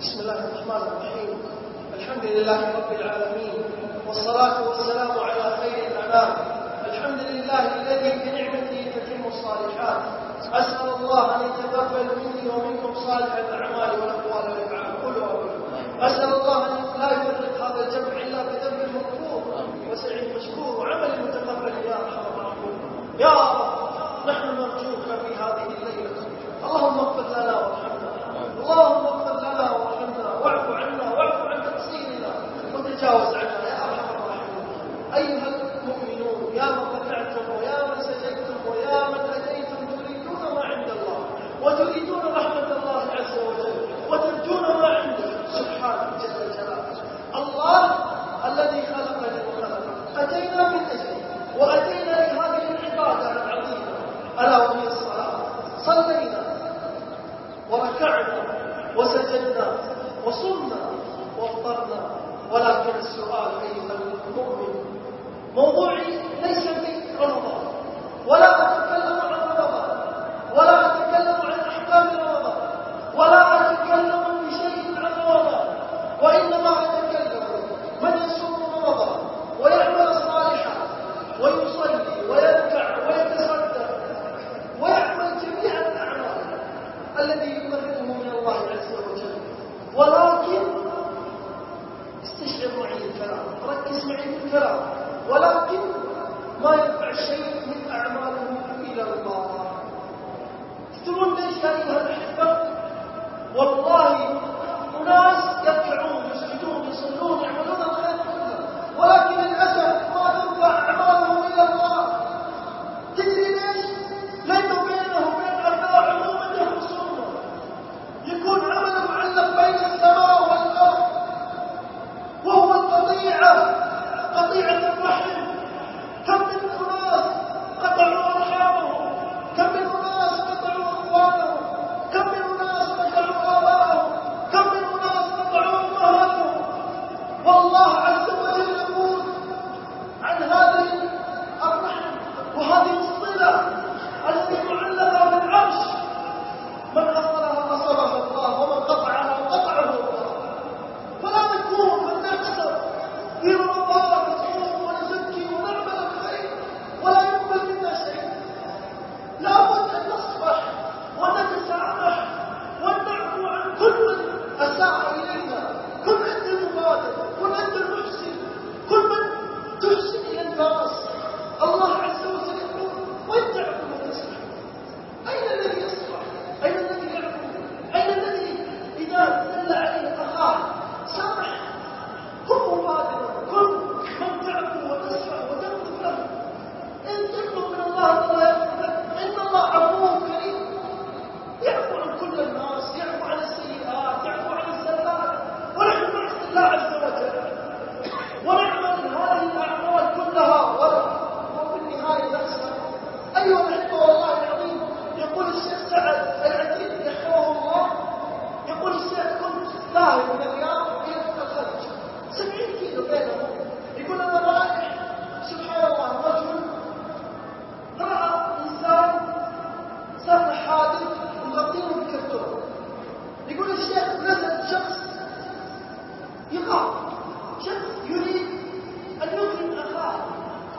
بسم الله الرحمن الرحيم. الحمد لله رب العالمين، والصلاة والسلام على خير الأنام. الحمد لله الذي بنعمته تتم الصالحات. أسأل الله أن يتقبل مني ومنكم صالح الأعمال والأقوال والأفعال كلها. أسأل الله أن لا يفرق هذا الجمع إلا بذنبهم وتريدون رحمة الله عز وجل، وترجون ما عنده سبحانه جل جلاله. الله الذي خلقني وخلقك، أتينا من أجله وأتينا لهذه العبادة العظيمة. ألا وهي الصلاة؟ صلينا وركعنا وسجدنا وصمنا وافطرنا ولكن السؤال أيها المؤمن، موضوعي يصلون يعملون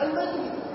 البتہ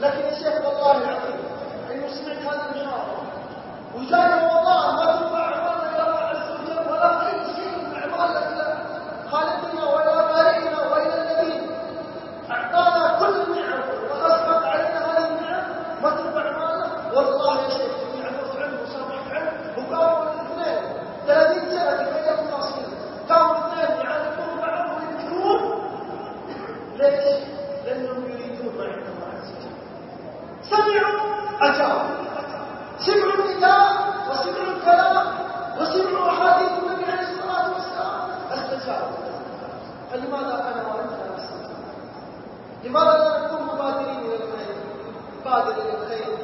لكن الشيخ والله العظيم المسلمين هذا الجماعة وجاء لماذا لا نكون مبادرين الى الخير مبادرين الى الخير